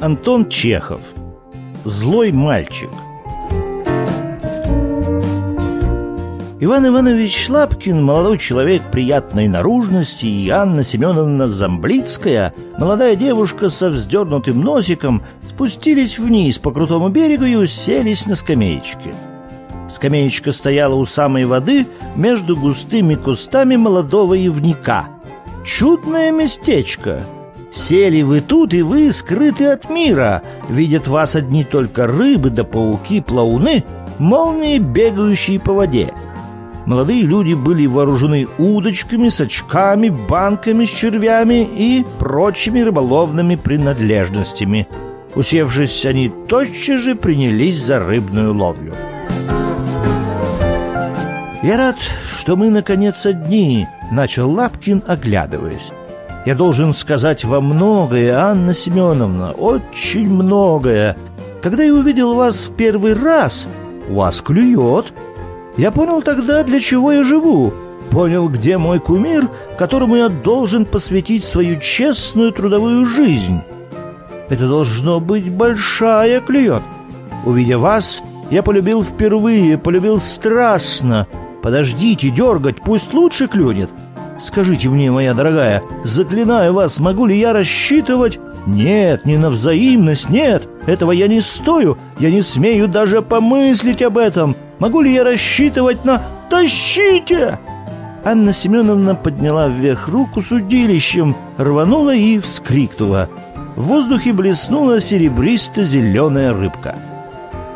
Антон Чехов. Злой мальчик. Иван Иванович Лапкин, молодой человек приятной наружности, и Анна Семеновна Замблицкая, молодая девушка со вздернутым носиком, спустились вниз по крутому берегу и уселись на скамеечке. Скамеечка стояла у самой воды между густыми кустами молодого ивника. Чудное местечко — Сели вы тут, и вы скрыты от мира. Видят вас одни только рыбы да пауки, плауны, молнии, бегающие по воде. Молодые люди были вооружены удочками, сачками, банками с червями и прочими рыболовными принадлежностями. Усевшись, они тотчас же принялись за рыбную ловлю. «Я рад, что мы, наконец, одни», — начал Лапкин, оглядываясь. Я должен сказать вам многое, Анна Семеновна, очень многое. Когда я увидел вас в первый раз, вас клюет. Я понял тогда, для чего я живу. Понял, где мой кумир, которому я должен посвятить свою честную трудовую жизнь. Это должно быть большая клюет. Увидя вас, я полюбил впервые, полюбил страстно. Подождите, дергать, пусть лучше клюнет. Скажите мне, моя дорогая, заклинаю вас, могу ли я рассчитывать? Нет, не на взаимность, нет, этого я не стою, я не смею даже помыслить об этом. Могу ли я рассчитывать на «Тащите!» Анна Семеновна подняла вверх руку с удилищем, рванула и вскрикнула. В воздухе блеснула серебристо-зеленая рыбка.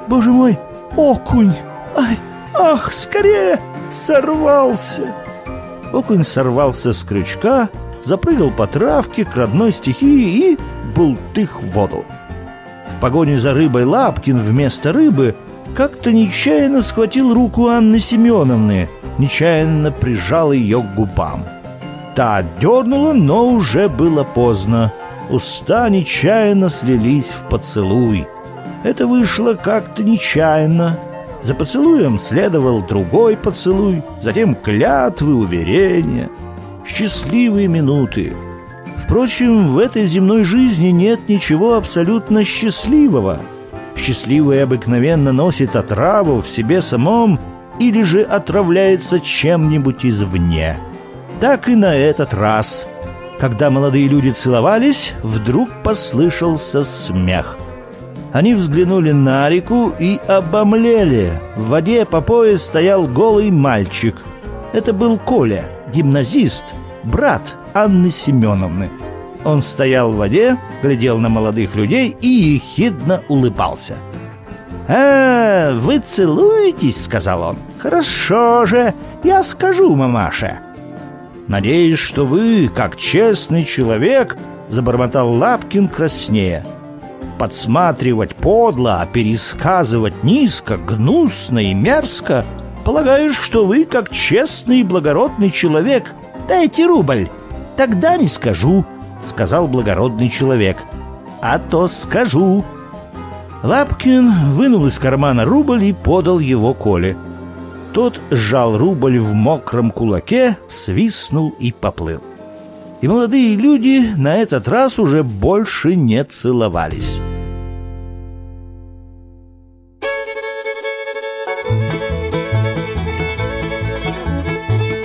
«Боже мой, окунь! Ай, ах, скорее! Сорвался!» Окунь сорвался с крючка, запрыгал по травке к родной стихии и бултых в воду. В погоне за рыбой Лапкин вместо рыбы как-то нечаянно схватил руку Анны Семеновны, нечаянно прижал ее к губам. Та дернула, но уже было поздно. Уста нечаянно слились в поцелуй. Это вышло как-то нечаянно, за поцелуем следовал другой поцелуй, затем клятвы, уверения, счастливые минуты. Впрочем, в этой земной жизни нет ничего абсолютно счастливого. Счастливый обыкновенно носит отраву в себе самом или же отравляется чем-нибудь извне. Так и на этот раз. Когда молодые люди целовались, вдруг послышался смех. Они взглянули на реку и обомлели. В воде по пояс стоял голый мальчик. Это был Коля, гимназист, брат Анны Семеновны. Он стоял в воде, глядел на молодых людей и ехидно улыбался. «А, вы целуетесь?» — сказал он. «Хорошо же, я скажу мамаше». «Надеюсь, что вы, как честный человек», — забормотал Лапкин краснее подсматривать подло, а пересказывать низко, гнусно и мерзко, полагаешь, что вы, как честный и благородный человек, дайте рубль. Тогда не скажу, — сказал благородный человек. А то скажу. Лапкин вынул из кармана рубль и подал его Коле. Тот сжал рубль в мокром кулаке, свистнул и поплыл. И молодые люди на этот раз уже больше не целовались.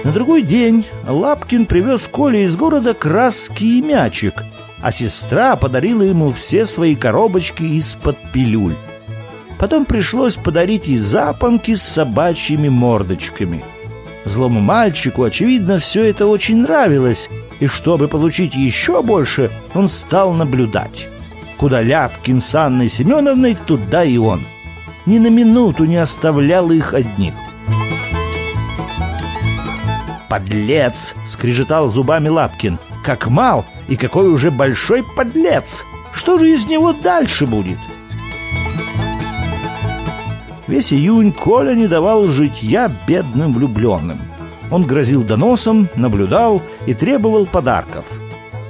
На другой день Лапкин привез Коле из города краски и мячик, а сестра подарила ему все свои коробочки из-под пилюль. Потом пришлось подарить и запонки с собачьими мордочками. Злому мальчику, очевидно, все это очень нравилось, и чтобы получить еще больше, он стал наблюдать. Куда Ляпкин с Анной Семеновной, туда и он. Ни на минуту не оставлял их одних. «Подлец!» — скрежетал зубами Лапкин. «Как мал и какой уже большой подлец! Что же из него дальше будет?» Весь июнь Коля не давал житья бедным влюбленным. Он грозил доносом, наблюдал и требовал подарков.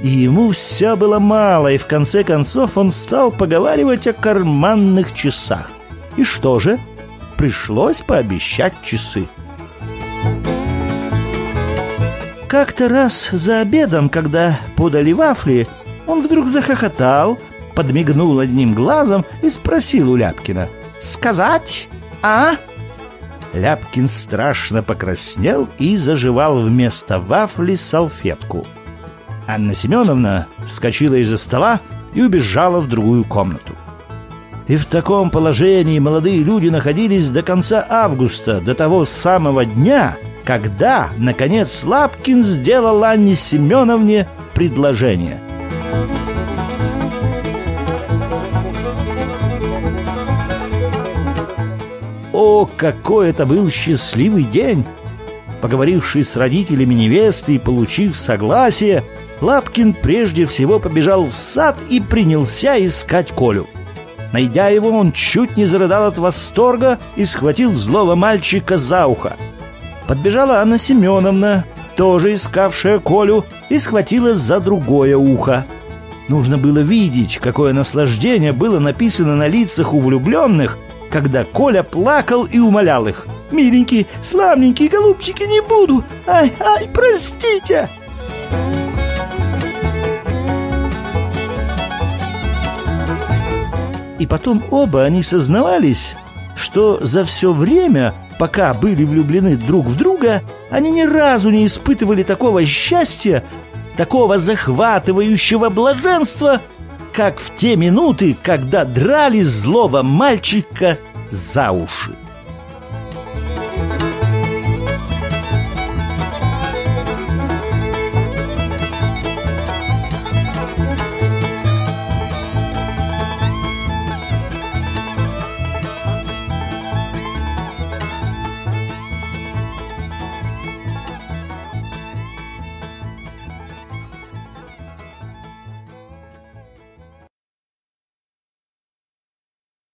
И ему все было мало, и в конце концов он стал поговаривать о карманных часах. И что же? Пришлось пообещать часы. Как-то раз за обедом, когда подали вафли, он вдруг захохотал, подмигнул одним глазом и спросил у Ляпкина. «Сказать? А?» Ляпкин страшно покраснел и заживал вместо вафли салфетку. Анна Семеновна вскочила из-за стола и убежала в другую комнату. И в таком положении молодые люди находились до конца августа, до того самого дня, когда, наконец, Лапкин сделал Анне Семеновне предложение. О, какой это был счастливый день! Поговоривший с родителями невесты и получив согласие, Лапкин прежде всего побежал в сад и принялся искать Колю. Найдя его, он чуть не зарыдал от восторга и схватил злого мальчика за ухо. Подбежала Анна Семеновна, тоже искавшая Колю, и схватила за другое ухо. Нужно было видеть, какое наслаждение было написано на лицах у влюбленных, когда Коля плакал и умолял их. «Миленький, славненький, голубчики, не буду! Ай, ай, простите!» И потом оба они сознавались, что за все время, пока были влюблены друг в друга, они ни разу не испытывали такого счастья, такого захватывающего блаженства, как в те минуты, когда драли злого мальчика за уши.